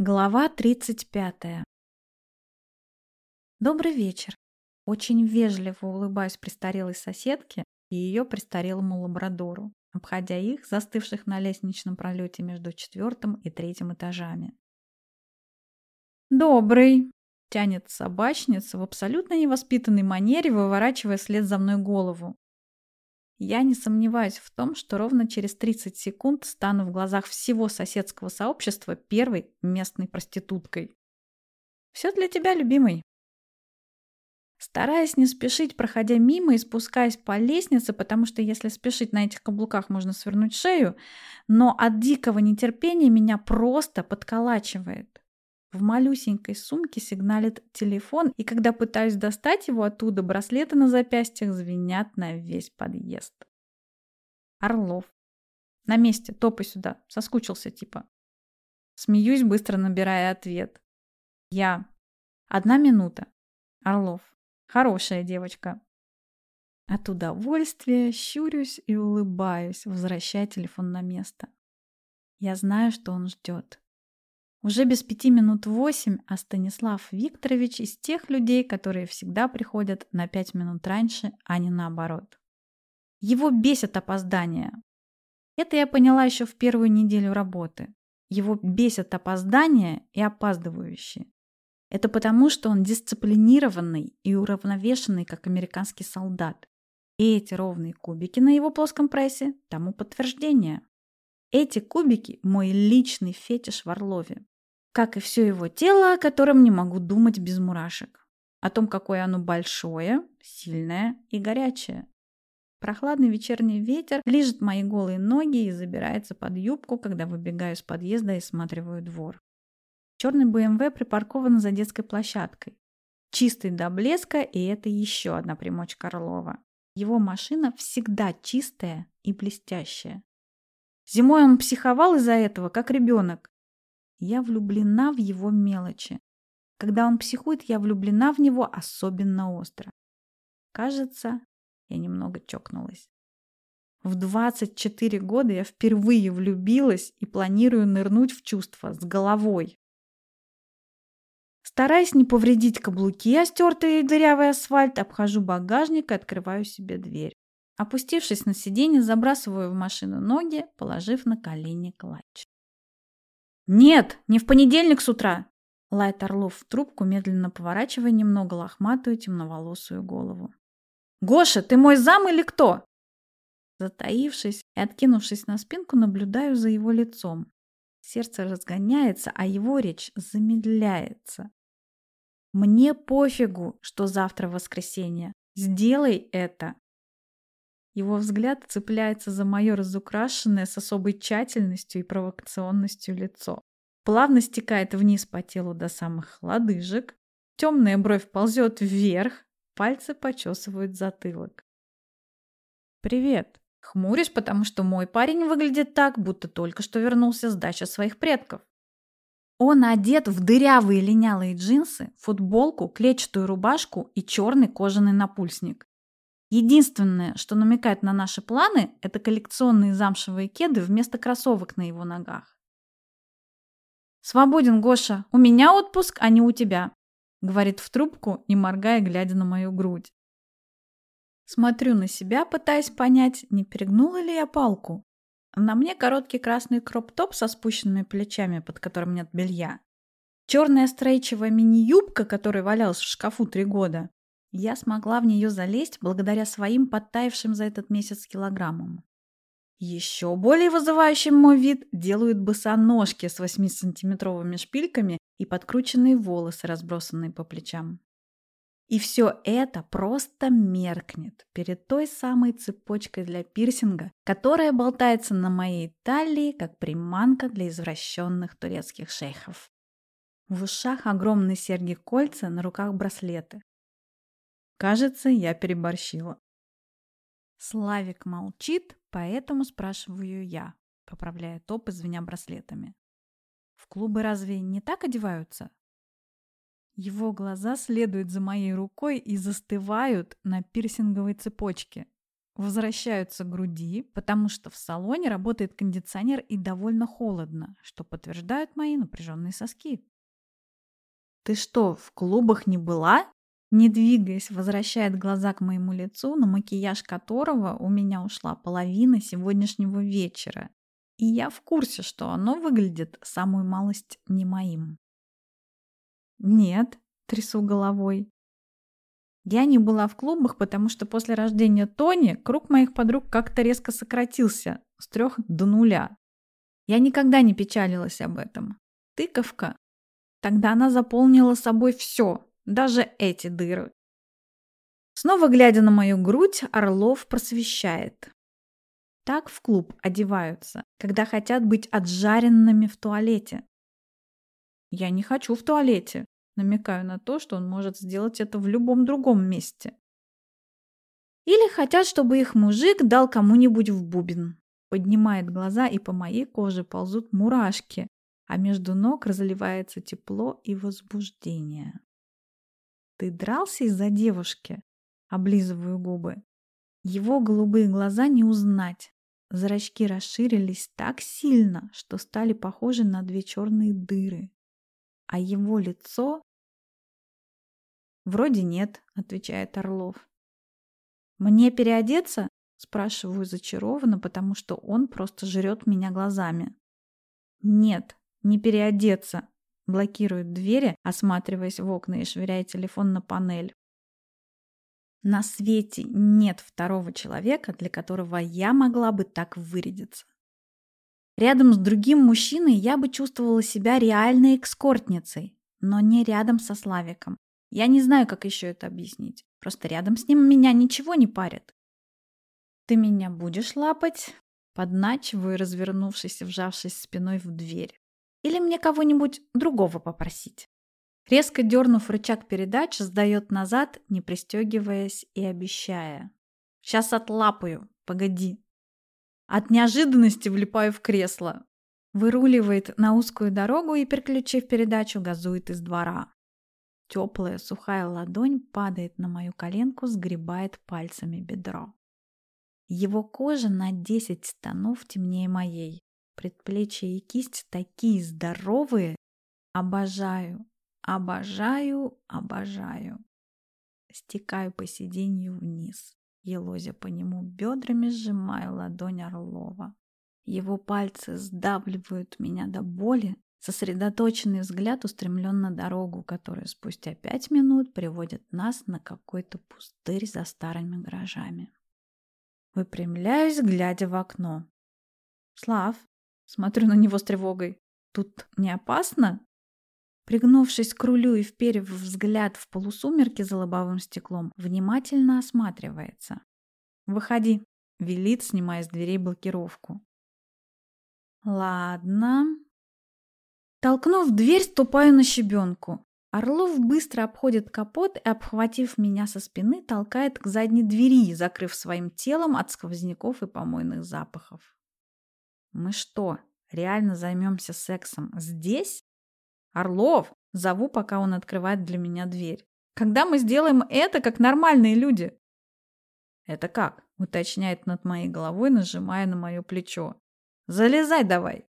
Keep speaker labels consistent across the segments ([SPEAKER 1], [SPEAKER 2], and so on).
[SPEAKER 1] Глава 35. Добрый вечер. Очень вежливо улыбаюсь престарелой соседке и ее престарелому лабрадору, обходя их, застывших на лестничном пролете между четвертым и третьим этажами. «Добрый!» — тянет собачница в абсолютно невоспитанной манере, выворачивая след за мной голову. Я не сомневаюсь в том, что ровно через 30 секунд стану в глазах всего соседского сообщества первой местной проституткой. Все для тебя, любимый. Стараясь не спешить, проходя мимо и спускаясь по лестнице, потому что если спешить на этих каблуках, можно свернуть шею, но от дикого нетерпения меня просто подколачивает. В малюсенькой сумке сигналит телефон, и когда пытаюсь достать его оттуда, браслеты на запястьях звенят на весь подъезд. Орлов. На месте, топай сюда. Соскучился типа. Смеюсь, быстро набирая ответ. Я. Одна минута. Орлов. Хорошая девочка. От удовольствия щурюсь и улыбаюсь, возвращая телефон на место. Я знаю, что он ждет. Уже без пяти минут восемь, а Станислав Викторович из тех людей, которые всегда приходят на пять минут раньше, а не наоборот. Его бесит опоздание. Это я поняла еще в первую неделю работы. Его бесят опоздания и опаздывающие. Это потому, что он дисциплинированный и уравновешенный, как американский солдат. И эти ровные кубики на его плоском прессе тому подтверждение. Эти кубики – мой личный фетиш в Орлове. Как и все его тело, о котором не могу думать без мурашек. О том, какое оно большое, сильное и горячее. Прохладный вечерний ветер лижет мои голые ноги и забирается под юбку, когда выбегаю из подъезда и осматриваю двор. Черный БМВ припаркован за детской площадкой. Чистый до блеска, и это еще одна примочка Орлова. Его машина всегда чистая и блестящая. Зимой он психовал из-за этого, как ребенок. Я влюблена в его мелочи. Когда он психует, я влюблена в него особенно остро. Кажется, я немного чокнулась. В 24 года я впервые влюбилась и планирую нырнуть в чувства с головой. Стараясь не повредить каблуки, а стертый дырявый асфальт, обхожу багажник и открываю себе дверь. Опустившись на сиденье, забрасываю в машину ноги, положив на колени клатч. «Нет, не в понедельник с утра!» Лает Орлов в трубку, медленно поворачивая немного лохматую темноволосую голову. «Гоша, ты мой зам или кто?» Затаившись и откинувшись на спинку, наблюдаю за его лицом. Сердце разгоняется, а его речь замедляется. «Мне пофигу, что завтра воскресенье. Сделай это!» Его взгляд цепляется за мое разукрашенное с особой тщательностью и провокационностью лицо. Плавно стекает вниз по телу до самых лодыжек. Темная бровь ползет вверх, пальцы почесывают затылок. «Привет!» Хмурюсь, потому что мой парень выглядит так, будто только что вернулся с дачи своих предков. Он одет в дырявые линялые джинсы, футболку, клетчатую рубашку и черный кожаный напульсник. Единственное, что намекает на наши планы, это коллекционные замшевые кеды вместо кроссовок на его ногах. «Свободен, Гоша. У меня отпуск, а не у тебя», — говорит в трубку, не моргая, глядя на мою грудь. Смотрю на себя, пытаясь понять, не перегнула ли я палку. На мне короткий красный кроп-топ со спущенными плечами, под которым нет белья. Черная стрейчевая мини-юбка, которая валялась в шкафу три года. Я смогла в нее залезть благодаря своим подтаявшим за этот месяц килограммам. Еще более вызывающим мой вид делают босоножки с 8-сантиметровыми шпильками и подкрученные волосы, разбросанные по плечам. И все это просто меркнет перед той самой цепочкой для пирсинга, которая болтается на моей талии, как приманка для извращенных турецких шейхов. В ушах огромные серьги-кольца, на руках браслеты. Кажется, я переборщила. Славик молчит, поэтому спрашиваю я, поправляя топ, извиня браслетами. В клубы разве не так одеваются? Его глаза следуют за моей рукой и застывают на пирсинговой цепочке. возвращаются к груди, потому что в салоне работает кондиционер и довольно холодно, что подтверждают мои напряженные соски. «Ты что, в клубах не была?» Не двигаясь, возвращает глаза к моему лицу, на макияж которого у меня ушла половина сегодняшнего вечера. И я в курсе, что оно выглядит самую малость не моим. «Нет», — трясу головой. Я не была в клубах, потому что после рождения Тони круг моих подруг как-то резко сократился с трех до нуля. Я никогда не печалилась об этом. Тыковка. Тогда она заполнила собой все, даже эти дыры. Снова глядя на мою грудь, Орлов просвещает. Так в клуб одеваются, когда хотят быть отжаренными в туалете. Я не хочу в туалете. Намекаю на то, что он может сделать это в любом другом месте. Или хотят, чтобы их мужик дал кому-нибудь в бубен. Поднимает глаза, и по моей коже ползут мурашки, а между ног разливается тепло и возбуждение. «Ты дрался из-за девушки?» Облизываю губы. Его голубые глаза не узнать. Зрачки расширились так сильно, что стали похожи на две черные дыры. А его лицо «Вроде нет», — отвечает Орлов. «Мне переодеться?» — спрашиваю зачарованно, потому что он просто жрет меня глазами. «Нет, не переодеться», — блокирует двери, осматриваясь в окна и швыряя телефон на панель. На свете нет второго человека, для которого я могла бы так вырядиться. Рядом с другим мужчиной я бы чувствовала себя реальной экскортницей, но не рядом со Славиком. Я не знаю, как еще это объяснить. Просто рядом с ним меня ничего не парит. Ты меня будешь лапать? Подначиваю, развернувшись и вжавшись спиной в дверь. Или мне кого-нибудь другого попросить? Резко дернув рычаг передач, сдает назад, не пристегиваясь и обещая. Сейчас отлапаю, погоди. От неожиданности влипаю в кресло. Выруливает на узкую дорогу и, переключив передачу, газует из двора. Теплая сухая ладонь падает на мою коленку, сгребает пальцами бедро. Его кожа на 10 станов темнее моей. Предплечье и кисть такие здоровые. Обожаю, обожаю, обожаю. Стекаю по сиденью вниз. Елозя по нему бедрами, сжимаю ладонь Орлова. Его пальцы сдавливают меня до боли, Сосредоточенный взгляд устремлен на дорогу, которая спустя пять минут приводит нас на какой-то пустырь за старыми гаражами. Выпрямляюсь, глядя в окно. «Слав!» Смотрю на него с тревогой. «Тут не опасно?» Пригнувшись к рулю и вперев взгляд в полусумерки за лобовым стеклом, внимательно осматривается. «Выходи», — велит, снимая с дверей блокировку. «Ладно», Толкнув дверь, ступаю на щебенку. Орлов быстро обходит капот и, обхватив меня со спины, толкает к задней двери, закрыв своим телом от сквозняков и помойных запахов. «Мы что, реально займемся сексом здесь?» «Орлов!» — зову, пока он открывает для меня дверь. «Когда мы сделаем это, как нормальные люди?» «Это как?» — уточняет над моей головой, нажимая на мое плечо. «Залезай давай!»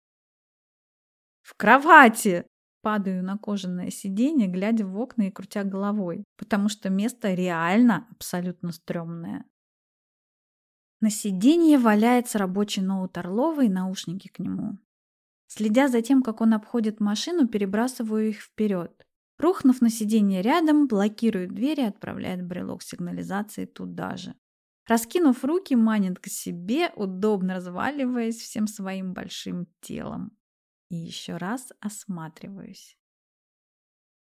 [SPEAKER 1] «В кровати!» Падаю на кожаное сиденье, глядя в окна и крутя головой, потому что место реально абсолютно стрёмное. На сиденье валяется рабочий ноут Орлова и наушники к нему. Следя за тем, как он обходит машину, перебрасываю их вперед. Рухнув на сиденье рядом, блокирует дверь и отправляет брелок сигнализации туда же. Раскинув руки, манит к себе, удобно разваливаясь всем своим большим телом и еще раз осматриваюсь.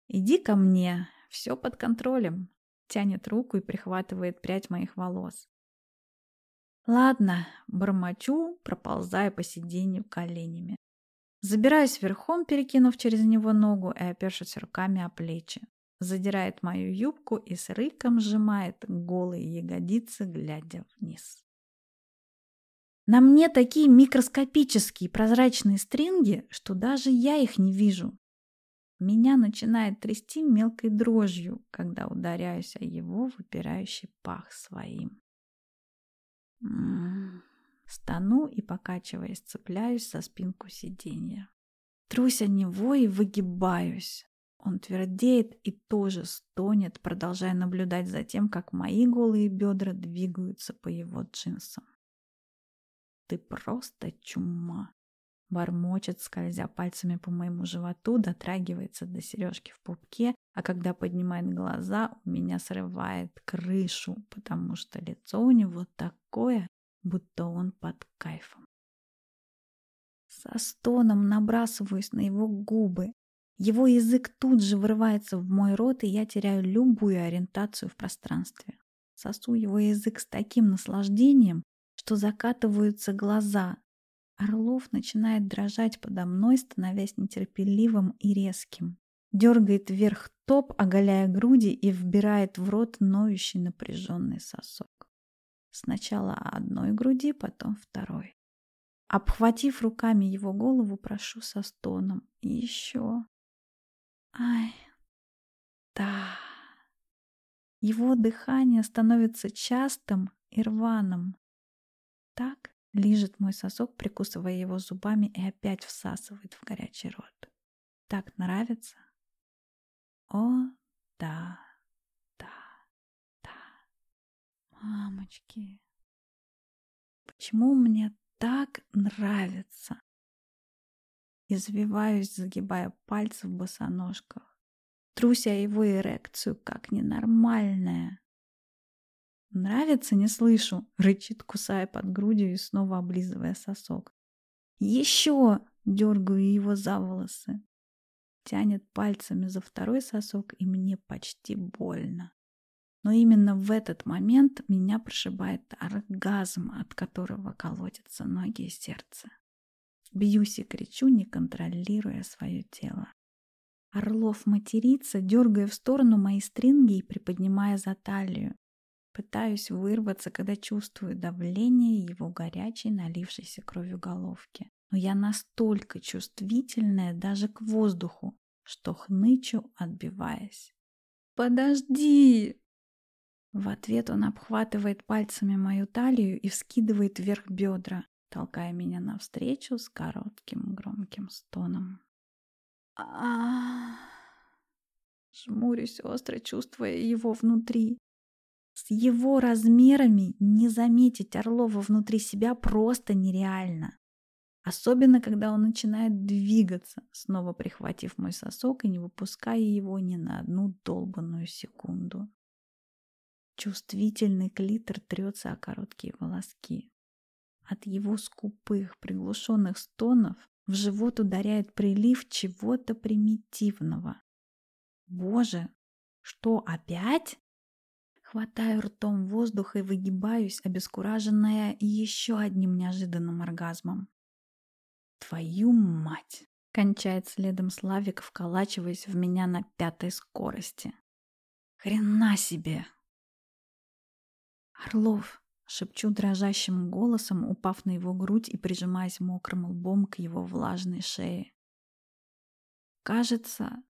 [SPEAKER 1] «Иди ко мне, все под контролем», — тянет руку и прихватывает прядь моих волос. «Ладно», — бормочу, проползая по сиденью коленями. Забираюсь верхом, перекинув через него ногу и опершись руками о плечи. Задирает мою юбку и с рыком сжимает голые ягодицы, глядя вниз. На мне такие микроскопические прозрачные стринги, что даже я их не вижу. Меня начинает трясти мелкой дрожью, когда ударяюсь о его выпирающий пах своим. Стану и, покачиваясь, цепляюсь за спинку сиденья. Трусь о него и выгибаюсь. Он твердеет и тоже стонет, продолжая наблюдать за тем, как мои голые бедра двигаются по его джинсам. «Ты просто чума!» Бормочет, скользя пальцами по моему животу, дотрагивается до сережки в пупке, а когда поднимает глаза, у меня срывает крышу, потому что лицо у него такое, будто он под кайфом. Со стоном набрасываюсь на его губы. Его язык тут же врывается в мой рот, и я теряю любую ориентацию в пространстве. Сосу его язык с таким наслаждением, что закатываются глаза. Орлов начинает дрожать подо мной, становясь нетерпеливым и резким. Дергает вверх топ, оголяя груди и вбирает в рот ноющий напряженный сосок. Сначала одной груди, потом второй. Обхватив руками его голову, прошу со стоном. Еще. Ай. Да. Его дыхание становится частым и рваным. Так лижет мой сосок, прикусывая его зубами и опять всасывает в горячий рот. Так нравится? О, да. Мамочки, почему мне так нравится? Извиваюсь, загибая пальцы в босоножках. Труся его эрекцию, как ненормальная. Нравится, не слышу, рычит, кусая под грудью и снова облизывая сосок. Еще дергаю его за волосы. Тянет пальцами за второй сосок, и мне почти больно. Но именно в этот момент меня прошибает оргазм, от которого колотятся ноги и сердце. Бьюсь и кричу, не контролируя свое тело. Орлов матерится, дергая в сторону мои стринги и приподнимая за талию. Пытаюсь вырваться, когда чувствую давление его горячей, налившейся кровью головки. Но я настолько чувствительная даже к воздуху, что хнычу, отбиваясь. «Подожди!» В ответ он обхватывает пальцами мою талию и вскидывает вверх бедра, толкая меня навстречу с коротким громким стоном. а Жмурюсь остро, чувствуя его внутри. С его размерами не заметить Орлова внутри себя просто нереально. Особенно, когда он начинает двигаться, снова прихватив мой сосок и не выпуская его ни на одну долбанную секунду. Чувствительный клитор трется о короткие волоски. От его скупых, приглушенных стонов в живот ударяет прилив чего-то примитивного. Боже, что опять? Хватаю ртом воздух и выгибаюсь, обескураженная еще одним неожиданным оргазмом. Твою мать! Кончает следом Славик, вколачиваясь в меня на пятой скорости. Хрена себе! «Орлов!» — шепчу дрожащим голосом, упав на его грудь и прижимаясь мокрым лбом к его влажной шее. «Кажется,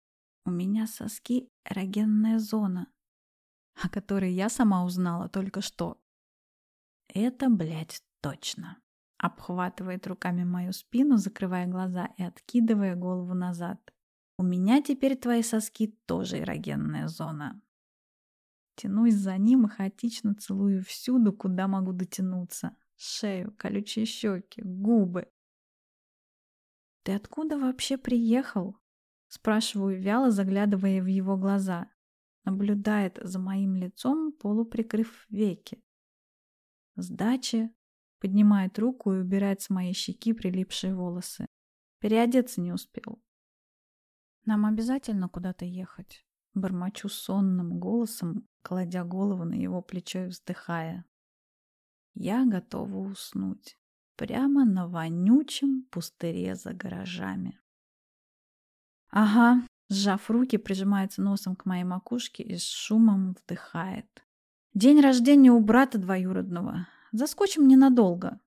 [SPEAKER 1] у меня соски эрогенная зона, о которой я сама узнала только что. Это, блядь, точно!» Обхватывает руками мою спину, закрывая глаза и откидывая голову назад. «У меня теперь твои соски тоже эрогенная зона. Тянусь за ним и хаотично целую всюду, куда могу дотянуться. Шею, колючие щеки, губы. «Ты откуда вообще приехал?» Спрашиваю вяло, заглядывая в его глаза. Наблюдает за моим лицом, полуприкрыв веки. Сдачи. Поднимает руку и убирает с моей щеки прилипшие волосы. Переодеться не успел. Нам обязательно куда-то ехать. Бормочу сонным голосом, кладя голову на его плечо и вздыхая. Я готова уснуть. Прямо на вонючем пустыре за гаражами. Ага, сжав руки, прижимается носом к моей макушке и с шумом вдыхает. День рождения у брата двоюродного. Заскочим ненадолго.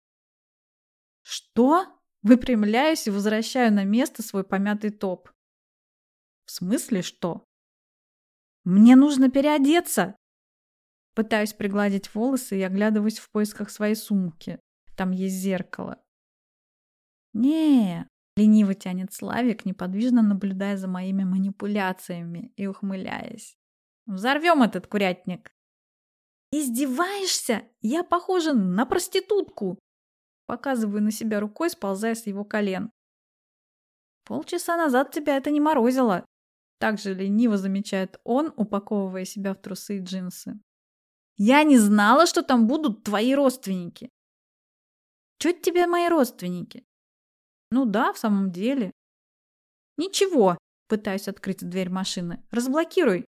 [SPEAKER 1] Что? Выпрямляюсь и возвращаю на место свой помятый топ. В смысле что? Мне нужно переодеться. Пытаюсь пригладить волосы и оглядываюсь в поисках своей сумки. Там есть зеркало. не лениво тянет Славик, неподвижно наблюдая за моими манипуляциями и ухмыляясь. «Взорвем этот курятник!» «Издеваешься? Я похожа на проститутку!» Показываю на себя рукой, сползая с его колен. «Полчаса назад тебя это не морозило!» Также лениво замечает он, упаковывая себя в трусы и джинсы. «Я не знала, что там будут твои родственники!» «Чуть тебе мои родственники?» «Ну да, в самом деле». «Ничего!» Пытаюсь открыть дверь машины. «Разблокируй!»